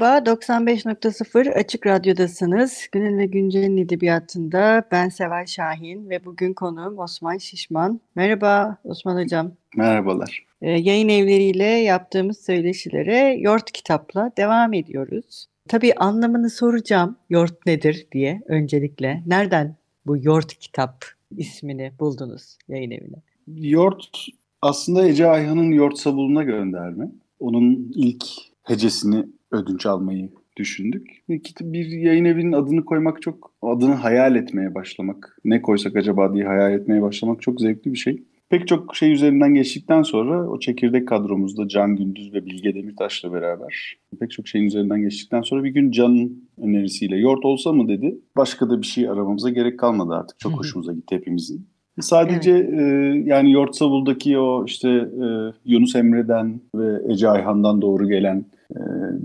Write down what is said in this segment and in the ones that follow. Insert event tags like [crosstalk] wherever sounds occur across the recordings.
Merhaba, 95.0 Açık Radyo'dasınız. Günün ve Güncel'in edebiyatında ben Seval Şahin ve bugün konuğum Osman Şişman. Merhaba Osman Hocam. Merhabalar. Ee, yayın evleriyle yaptığımız söyleşilere Yort kitapla devam ediyoruz. Tabii anlamını soracağım Yort nedir diye öncelikle. Nereden bu Yort kitap ismini buldunuz yayın evine? Yort aslında Ece Ayhan'ın Yort Sabulu'na gönderme. Onun ilk hecesini ödünç almayı düşündük. Bir yayın evinin adını koymak çok, adını hayal etmeye başlamak, ne koysak acaba diye hayal etmeye başlamak çok zevkli bir şey. Pek çok şey üzerinden geçtikten sonra o çekirdek kadromuzda Can Gündüz ve Bilge Demirtaş'la beraber pek çok şeyin üzerinden geçtikten sonra bir gün Can'ın önerisiyle yoğurt olsa mı dedi. Başka da bir şey aramamıza gerek kalmadı artık. Çok hoşumuza gitti hepimizin. Sadece evet. e, yani Yort Savul'daki o işte e, Yunus Emre'den ve Ece Ayhan'dan doğru gelen e,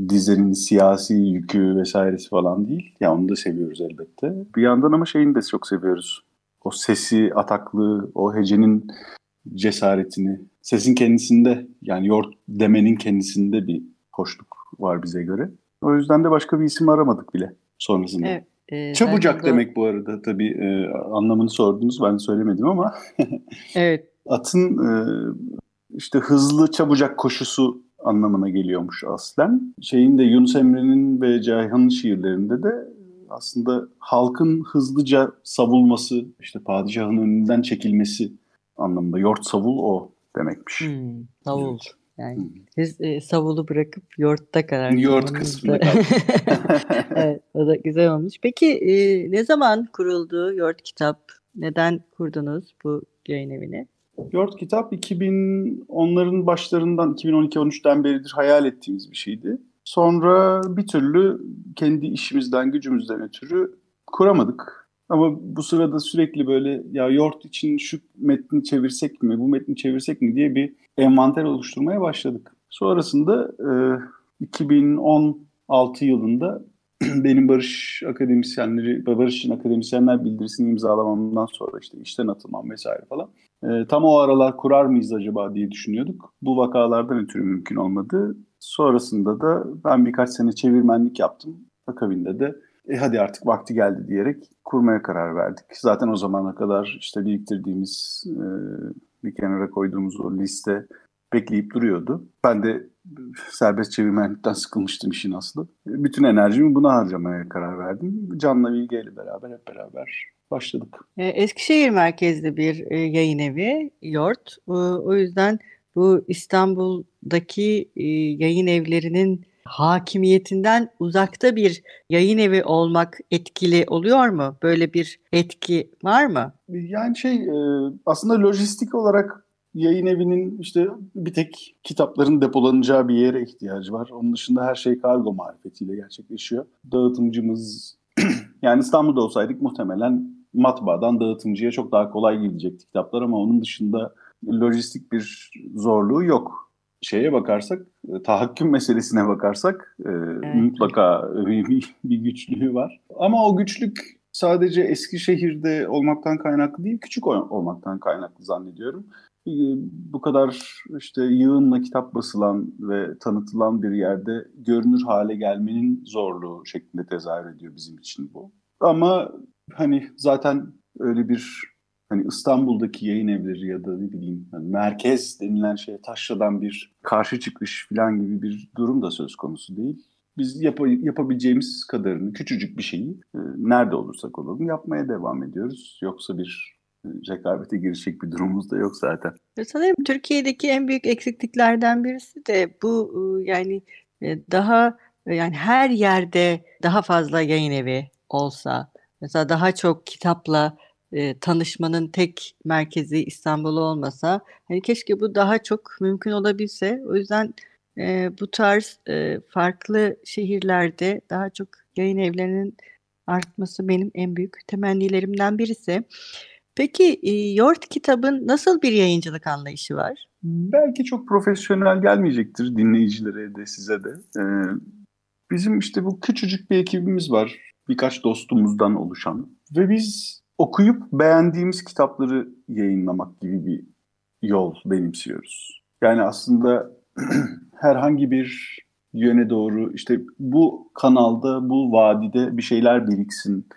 dizinin siyasi yükü vesairesi falan değil. Ya yani onu da seviyoruz elbette. Bir yandan ama şeyini de çok seviyoruz. O sesi, ataklığı, o hecenin cesaretini, sesin kendisinde yani Yort demenin kendisinde bir hoşluk var bize göre. O yüzden de başka bir isim aramadık bile sonrasında. Evet. E, Çabucak demek bu arada tabii e, anlamını sordunuz ben söylemedim ama. [laughs] evet. Atın e, işte hızlı çabucak koşusu anlamına geliyormuş aslen. Şeyin de Yunus Emre'nin ve Ceyhan'ın şiirlerinde de aslında halkın hızlıca savulması, işte padişahın önünden çekilmesi anlamında. Yort savul o demekmiş. Hmm, savul. Evet. Yani hmm. siz e, savulu bırakıp yoğurtta karar Yoğurt kısmında [laughs] [laughs] evet, o da güzel olmuş. Peki e, ne zaman kuruldu Yoğurt Kitap? Neden kurdunuz bu yayın evini? Yoğurt Kitap 2010'ların başlarından 2012-13'ten beridir hayal ettiğimiz bir şeydi. Sonra bir türlü kendi işimizden, gücümüzden ötürü kuramadık. Ama bu sırada sürekli böyle ya Yoğurt için şu metni çevirsek mi, bu metni çevirsek mi diye bir envanter oluşturmaya başladık. Sonrasında e, 2016 yılında [clears throat] benim Barış akademisyenleri, Barış için akademisyenler bildirisini imzalamamdan sonra işte işten atılmam vesaire falan. E, tam o aralar kurar mıyız acaba diye düşünüyorduk. Bu vakalardan ötürü mümkün olmadı. Sonrasında da ben birkaç sene çevirmenlik yaptım. Akabinde de e hadi artık vakti geldi diyerek kurmaya karar verdik. Zaten o zamana kadar işte biriktirdiğimiz, e, bir kenara koyduğumuz o liste bekleyip duruyordu. Ben de serbest çevirmenlikten sıkılmıştım işin aslı. Bütün enerjimi buna harcamaya karar verdim. Can'la Bilge ile beraber hep beraber başladık. E, Eskişehir merkezli bir e, yayın evi, Yort. O yüzden bu İstanbul'daki yayın evlerinin hakimiyetinden uzakta bir yayın evi olmak etkili oluyor mu? Böyle bir etki var mı? Yani şey aslında lojistik olarak yayın evinin işte bir tek kitapların depolanacağı bir yere ihtiyacı var. Onun dışında her şey kargo marifetiyle gerçekleşiyor. Dağıtımcımız [clears throat] yani İstanbul'da olsaydık muhtemelen matbaadan dağıtımcıya çok daha kolay gidecekti kitaplar ama onun dışında lojistik bir zorluğu yok. Şeye bakarsak, tahakküm meselesine bakarsak e, evet. mutlaka bir, bir güçlüğü var. Ama o güçlük sadece Eskişehir'de olmaktan kaynaklı değil, küçük olmaktan kaynaklı zannediyorum bu kadar işte yığınla kitap basılan ve tanıtılan bir yerde görünür hale gelmenin zorluğu şeklinde tezahür ediyor bizim için bu. Ama hani zaten öyle bir hani İstanbul'daki yayın evleri ya da ne bileyim hani merkez denilen şeye taşradan bir karşı çıkış falan gibi bir durum da söz konusu değil. Biz yap yapabileceğimiz kadarını, küçücük bir şeyi e, nerede olursak olalım yapmaya devam ediyoruz. Yoksa bir rekabete girişecek bir durumumuz da yok zaten. Sanırım Türkiye'deki en büyük eksikliklerden birisi de bu ıı, yani e, daha yani her yerde daha fazla yayın evi olsa mesela daha çok kitapla e, tanışmanın tek merkezi İstanbul olmasa hani keşke bu daha çok mümkün olabilse. O yüzden e, bu tarz e, farklı şehirlerde daha çok yayın evlerinin artması benim en büyük temennilerimden birisi. Peki e, Yort kitabın nasıl bir yayıncılık anlayışı var? Belki çok profesyonel gelmeyecektir dinleyicilere de size de. Ee, bizim işte bu küçücük bir ekibimiz var. Birkaç dostumuzdan oluşan. Ve biz okuyup beğendiğimiz kitapları yayınlamak gibi bir yol benimsiyoruz. Yani aslında [clears throat] herhangi bir yöne doğru işte bu kanalda, bu vadide bir şeyler biriksin.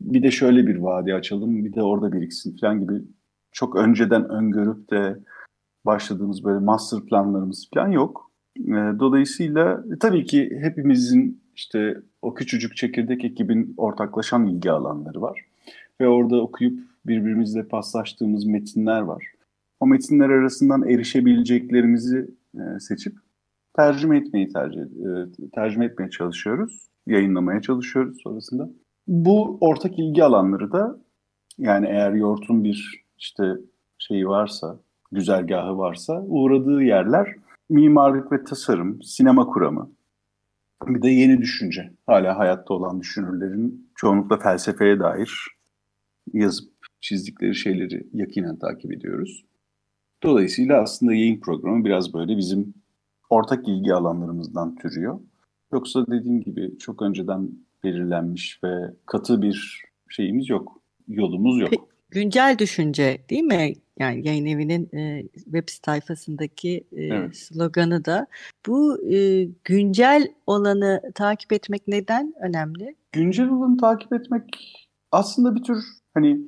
Bir de şöyle bir vadi açalım, bir de orada biriksin falan gibi çok önceden öngörüp de başladığımız böyle master planlarımız falan yok. Ee, dolayısıyla e, tabii ki hepimizin işte o küçücük çekirdek ekibin ortaklaşan ilgi alanları var. Ve orada okuyup birbirimizle paslaştığımız metinler var. O metinler arasından erişebileceklerimizi e, seçip tercüme etmeyi tercih e, tercüme etmeye çalışıyoruz. Yayınlamaya çalışıyoruz sonrasında. Bu ortak ilgi alanları da yani eğer Yort'un bir işte şeyi varsa, güzergahı varsa uğradığı yerler mimarlık ve tasarım, sinema kuramı, bir de yeni düşünce. Hala hayatta olan düşünürlerin çoğunlukla felsefeye dair yazıp çizdikleri şeyleri yakinen takip ediyoruz. Dolayısıyla aslında yayın programı biraz böyle bizim ortak ilgi alanlarımızdan türüyor. Yoksa dediğim gibi çok önceden belirlenmiş ve katı bir şeyimiz yok, yolumuz yok. Güncel düşünce değil mi? Yani yayın evinin e, web sayfasındaki e, evet. sloganı da. Bu e, güncel olanı takip etmek neden önemli? Güncel olanı takip etmek aslında bir tür hani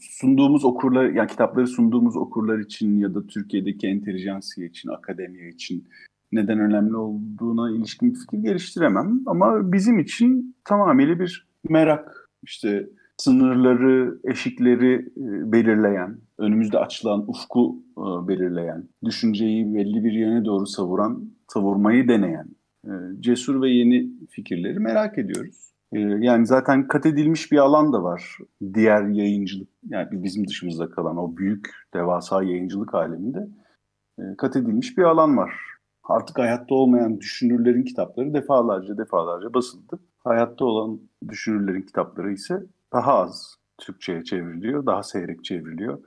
sunduğumuz okurlar, yani kitapları sunduğumuz okurlar için ya da Türkiye'deki entelijansiye için, akademiye için neden önemli olduğuna ilişkin bir fikir geliştiremem. Ama bizim için tamamıyla bir merak, işte sınırları, eşikleri e, belirleyen, önümüzde açılan ufku e, belirleyen, düşünceyi belli bir yöne doğru savuran, savurmayı deneyen, e, cesur ve yeni fikirleri merak ediyoruz. Yani zaten kat edilmiş bir alan da var. Diğer yayıncılık, yani bizim dışımızda kalan o büyük, devasa yayıncılık aleminde kat edilmiş bir alan var. Artık hayatta olmayan düşünürlerin kitapları defalarca defalarca basıldı. Hayatta olan düşünürlerin kitapları ise daha az Türkçe'ye çevriliyor, daha seyrek çevriliyor.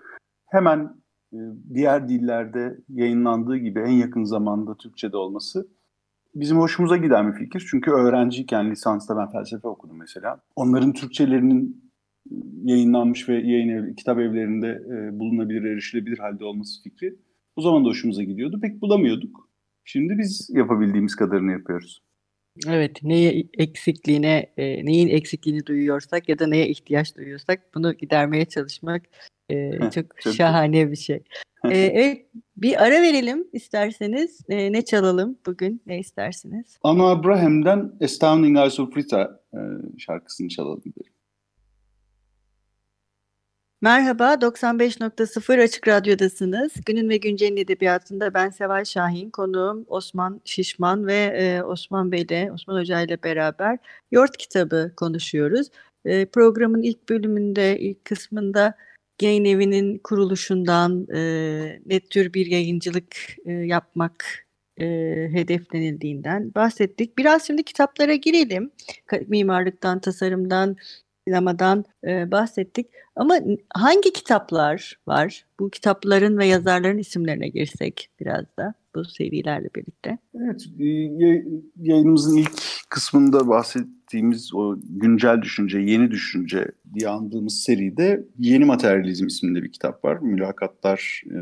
Hemen e, diğer dillerde yayınlandığı gibi en yakın zamanda Türkçe'de olması bizim hoşumuza giden bir fikir. Çünkü öğrenciyken lisansta ben felsefe okudum mesela. Onların Türkçelerinin yayınlanmış ve yayın ev, kitap evlerinde e, bulunabilir, erişilebilir halde olması fikri o zaman da hoşumuza gidiyordu. Pek bulamıyorduk. Şimdi biz yapabildiğimiz kadarını yapıyoruz. Evet, neye eksikliğine, e, neyin eksikliğini duyuyorsak ya da neye ihtiyaç duyuyorsak bunu gidermeye çalışmak e, çok, çok şahane bir şey. e, evet, bir ara verelim isterseniz. E, ne çalalım bugün? Ne istersiniz? Anna Abraham'den Astounding Eyes of Rita e, şarkısını çalalım derim. Merhaba, 95.0 Açık Radyo'dasınız. Günün ve Güncel'in edebiyatında ben Seval Şahin, konuğum Osman Şişman ve e, Osman Bey'le, Osman Hoca ile beraber Yort kitabı konuşuyoruz. E, programın ilk bölümünde, ilk kısmında yayın evinin kuruluşundan e, ne tür bir yayıncılık e, yapmak e, hedeflenildiğinden bahsettik. Biraz şimdi kitaplara girelim. Mimarlıktan, tasarımdan, sinemadan e, bahsettik. Ama hangi kitaplar var? Bu kitapların ve yazarların isimlerine girsek biraz da bu serilerle birlikte. Evet, e, yayınımızın ilk kısmında bahsettiğimiz o güncel düşünce, yeni düşünce diye andığımız seride Yeni Materyalizm isimli bir kitap var. Mülakatlar, e,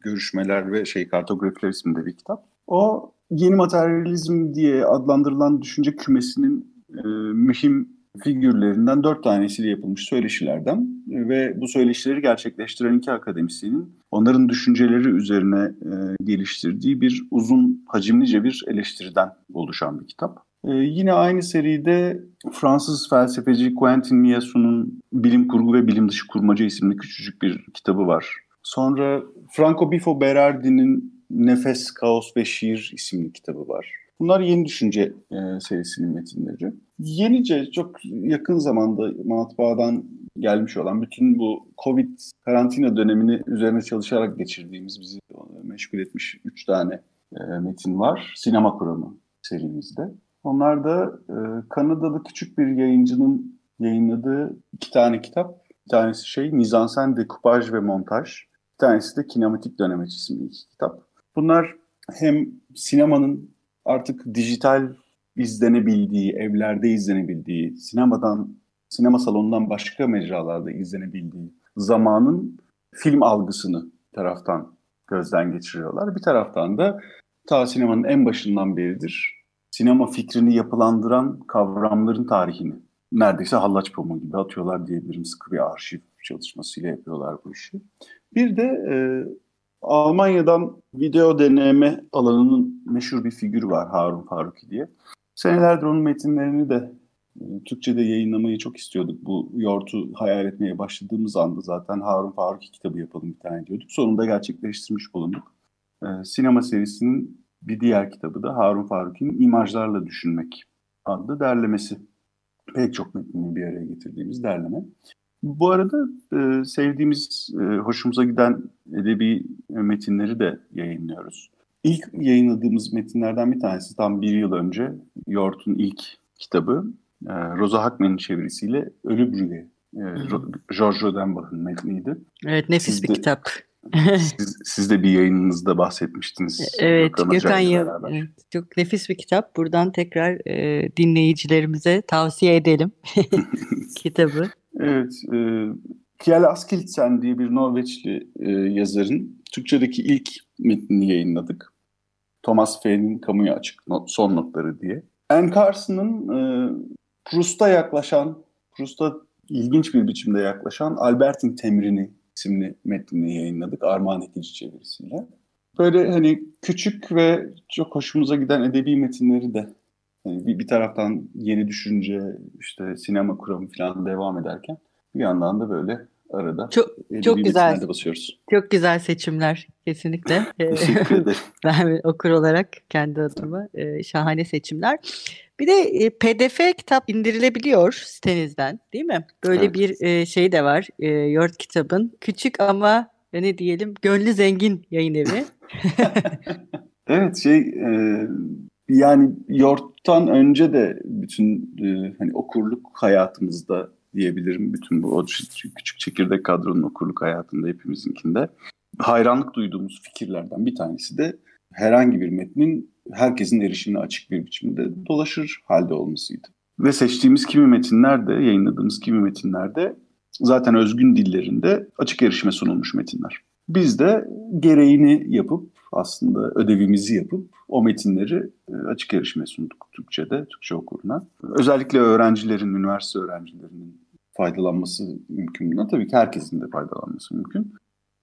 görüşmeler ve şey kartografiler isimli bir kitap. O yeni materyalizm diye adlandırılan düşünce kümesinin e, mühim figürlerinden dört tanesiyle yapılmış söyleşilerden ve bu söyleşileri gerçekleştiren iki akademisyenin onların düşünceleri üzerine e, geliştirdiği bir uzun hacimlice bir eleştiriden oluşan bir kitap. E, yine aynı seride Fransız felsefeci Quentin Miasu'nun Bilim Kurgu ve Bilim Dışı Kurmaca isimli küçücük bir kitabı var. Sonra Franco Bifo Berardi'nin Nefes, Kaos ve Şiir isimli kitabı var. Bunlar yeni düşünce e, serisinin metinleri. Yenice çok yakın zamanda matbaadan gelmiş olan bütün bu Covid karantina dönemini üzerine çalışarak geçirdiğimiz bizi meşgul etmiş üç tane e, metin var. Sinema Kuramı serimizde. Onlar da e, Kanadalı küçük bir yayıncının yayınladığı iki tane kitap. Bir tanesi şey Mizansen, Dekupaj ve Montaj. Bir tanesi de Kinematik Dönemeç isimli iki kitap. Bunlar hem sinemanın artık dijital izlenebildiği, evlerde izlenebildiği, sinemadan, sinema salonundan başka mecralarda izlenebildiği zamanın film algısını taraftan gözden geçiriyorlar. Bir taraftan da ta sinemanın en başından beridir sinema fikrini yapılandıran kavramların tarihini neredeyse hallaç pamuğu gibi atıyorlar diyebilirim. Sıkı bir arşiv çalışmasıyla yapıyorlar bu işi. Bir de e, Almanya'dan video deneme alanının meşhur bir figürü var Harun Faruki diye. Senelerdir onun metinlerini de e, Türkçe'de yayınlamayı çok istiyorduk. Bu yortu hayal etmeye başladığımız anda zaten Harun Faruki kitabı yapalım bir tane diyorduk. Sonunda gerçekleştirmiş bulunduk. E, sinema serisinin bir diğer kitabı da Harun Faruki'nin İmajlarla Düşünmek adlı derlemesi. Pek çok metnini bir araya getirdiğimiz derleme. Bu arada e, sevdiğimiz, e, hoşumuza giden edebi metinleri de yayınlıyoruz. İlk yayınladığımız metinlerden bir tanesi tam bir yıl önce Yort'un ilk kitabı e, Rosa Hackman'ın çevirisiyle Ölü Brüge. E, George Rodenbach'ın metniydi. Evet nefis siz bir de, kitap. [laughs] siz, siz de bir yayınınızda bahsetmiştiniz. Evet Gökhan Yıl. Evet, çok nefis bir kitap. Buradan tekrar e, dinleyicilerimize tavsiye edelim [laughs] [laughs] kitabı. Evet. E, Kjell Askildsen diye bir Norveçli e, yazarın Türkçedeki ilk metnini yayınladık. Thomas Fay'nin Kamuya Açık Son Notları diye. Anne Carson'ın e, Proust'a yaklaşan, Proust'a ilginç bir biçimde yaklaşan Albert'in Temrini isimli metnini yayınladık Armağan Ekici çevirisiyle. Böyle hani küçük ve çok hoşumuza giden edebi metinleri de yani bir, bir taraftan yeni düşünce, işte sinema kuramı falan devam ederken bir yandan da böyle arada çok, çok güzel basıyoruz. Çok güzel seçimler kesinlikle. [laughs] Teşekkür [laughs] ederim. ben okur olarak kendi adıma e, şahane seçimler. Bir de e, PDF kitap indirilebiliyor sitenizden değil mi? Böyle evet. bir e, şey de var. Yort kitabın küçük ama ne diyelim gönlü zengin yayın evi. [laughs] evet şey yani Yort'tan önce de bütün hani okurluk hayatımızda diyebilirim. Bütün bu o küçük çekirdek kadronun okurluk hayatında hepimizinkinde. Hayranlık duyduğumuz fikirlerden bir tanesi de herhangi bir metnin herkesin erişimine açık bir biçimde dolaşır halde olmasıydı. Ve seçtiğimiz kimi metinler de, yayınladığımız kimi metinler de zaten özgün dillerinde açık erişime sunulmuş metinler. Biz de gereğini yapıp aslında ödevimizi yapıp o metinleri e, açık erişime sunduk Türkçe'de, Türkçe okuruna. Özellikle öğrencilerin, üniversite öğrencilerinin faydalanması mümkün. Buna tabii ki herkesin de faydalanması mümkün.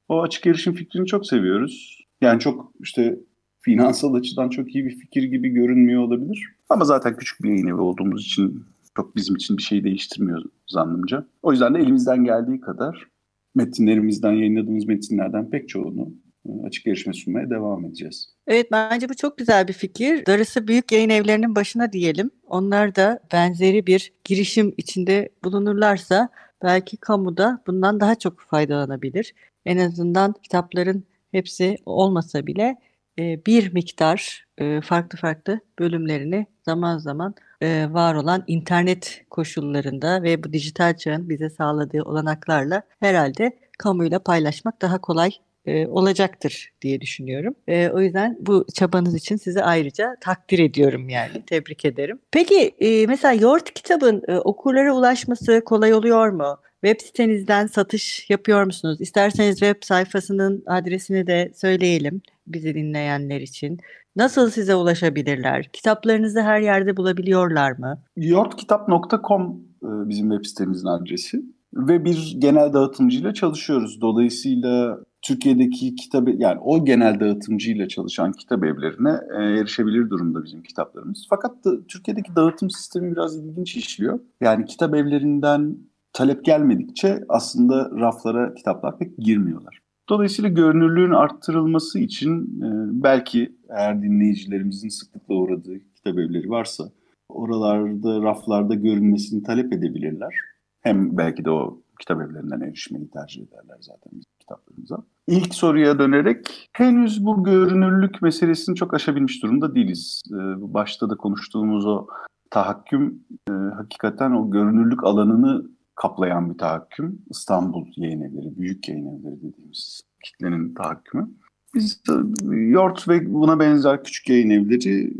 O açık erişim fikrini çok seviyoruz. Yani çok işte finansal açıdan çok iyi bir fikir gibi görünmüyor olabilir. Ama zaten küçük bir yayın evi olduğumuz için çok bizim için bir şey değiştirmiyor zannımca. O yüzden de elimizden geldiği kadar metinlerimizden, yayınladığımız metinlerden pek çoğunu e, açık erişime sunmaya devam edeceğiz. Evet bence bu çok güzel bir fikir. Darısı büyük yayın evlerinin başına diyelim. Onlar da benzeri bir girişim içinde bulunurlarsa belki kamuda bundan daha çok faydalanabilir. En azından kitapların hepsi olmasa bile e, bir miktar e, farklı farklı bölümlerini zaman zaman var olan internet koşullarında ve bu dijital çağın bize sağladığı olanaklarla herhalde kamuyla paylaşmak daha kolay e, olacaktır diye düşünüyorum. E, o yüzden bu çabanız için sizi ayrıca takdir ediyorum yani. Tebrik ederim. Peki e, mesela Yoğurt kitabın e, okurlara ulaşması kolay oluyor mu? Web sitenizden satış yapıyor musunuz? İsterseniz web sayfasının adresini de söyleyelim bizi dinleyenler için. Nasıl size ulaşabilirler? Kitaplarınızı her yerde bulabiliyorlar mı? Yoğurtkitap.com e, bizim web sitemizin adresi ve bir genel dağıtımcıyla çalışıyoruz. Dolayısıyla Türkiye'deki kitap yani o genel dağıtımcıyla çalışan kitap evlerine e, erişebilir durumda bizim kitaplarımız. Fakat da, Türkiye'deki dağıtım sistemi biraz ilginç işliyor. Yani kitap evlerinden talep gelmedikçe aslında raflara kitaplar pek girmiyorlar. Dolayısıyla görünürlüğün arttırılması için e, belki eğer dinleyicilerimizin sıklıkla uğradığı kitap evleri varsa oralarda, raflarda görünmesini talep edebilirler. Hem belki de o kitap evlerinden erişmeyi tercih ederler zaten bizim kitaplarımıza. İlk soruya dönerek henüz bu görünürlük meselesini çok aşabilmiş durumda değiliz. Ee, başta da konuştuğumuz o tahakküm e, hakikaten o görünürlük alanını kaplayan bir tahakküm. İstanbul yayın evleri, büyük yayın evleri dediğimiz kitlenin tahakkümü. Biz Yort ve buna benzer küçük yayın evleri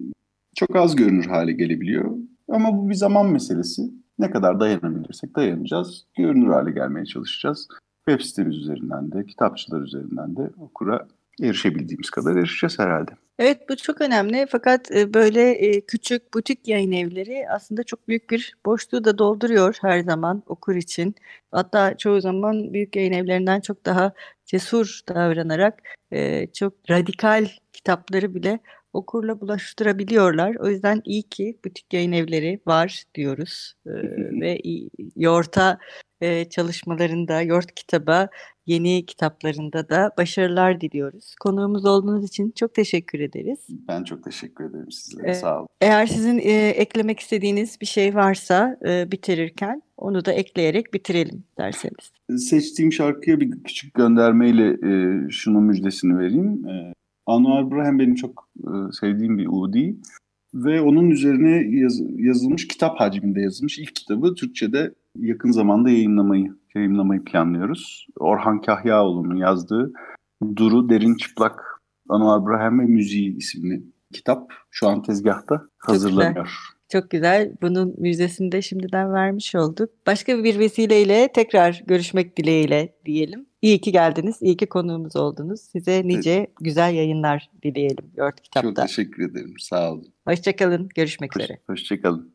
çok az görünür hale gelebiliyor. Ama bu bir zaman meselesi. Ne kadar dayanabilirsek dayanacağız. Görünür hale gelmeye çalışacağız. Web sitemiz üzerinden de, kitapçılar üzerinden de okura erişebildiğimiz kadar erişeceğiz herhalde. Evet bu çok önemli fakat e, böyle e, küçük butik yayın evleri aslında çok büyük bir boşluğu da dolduruyor her zaman okur için. Hatta çoğu zaman büyük yayın evlerinden çok daha cesur davranarak e, çok radikal kitapları bile okurla bulaştırabiliyorlar. O yüzden iyi ki butik yayın evleri var diyoruz. Ve Yorta e, çalışmalarında, Yort kitaba, yeni kitaplarında da başarılar diliyoruz. Konuğumuz olduğunuz için çok teşekkür ederiz. Ben çok teşekkür ederim sizlere. Ee, Sağ olun. Eğer sizin e, eklemek istediğiniz bir şey varsa e, bitirirken onu da ekleyerek bitirelim derseniz. Seçtiğim şarkıya bir küçük göndermeyle e, şunun müjdesini vereyim. E, Anwar Ibrahim benim çok e, sevdiğim bir Udi ve onun üzerine yaz, yazılmış kitap hacminde yazılmış ilk kitabı Türkçe'de yakın zamanda yayınlamayı yayınlamayı planlıyoruz. Orhan Kahyaoğlu'nun yazdığı Duru Derin Çıplak Anwar Ibrahim ve Müziği isimli kitap şu an tezgahta hazırlanıyor. Çok güzel. Bunun müjdesini de şimdiden vermiş olduk. Başka bir vesileyle tekrar görüşmek dileğiyle diyelim. İyi ki geldiniz. İyi ki konuğumuz oldunuz. Size nice evet. güzel yayınlar dileyelim Yort Kitap'ta. Çok teşekkür ederim. Sağ olun. Hoşçakalın. Görüşmek Hoş, üzere. Hoşçakalın.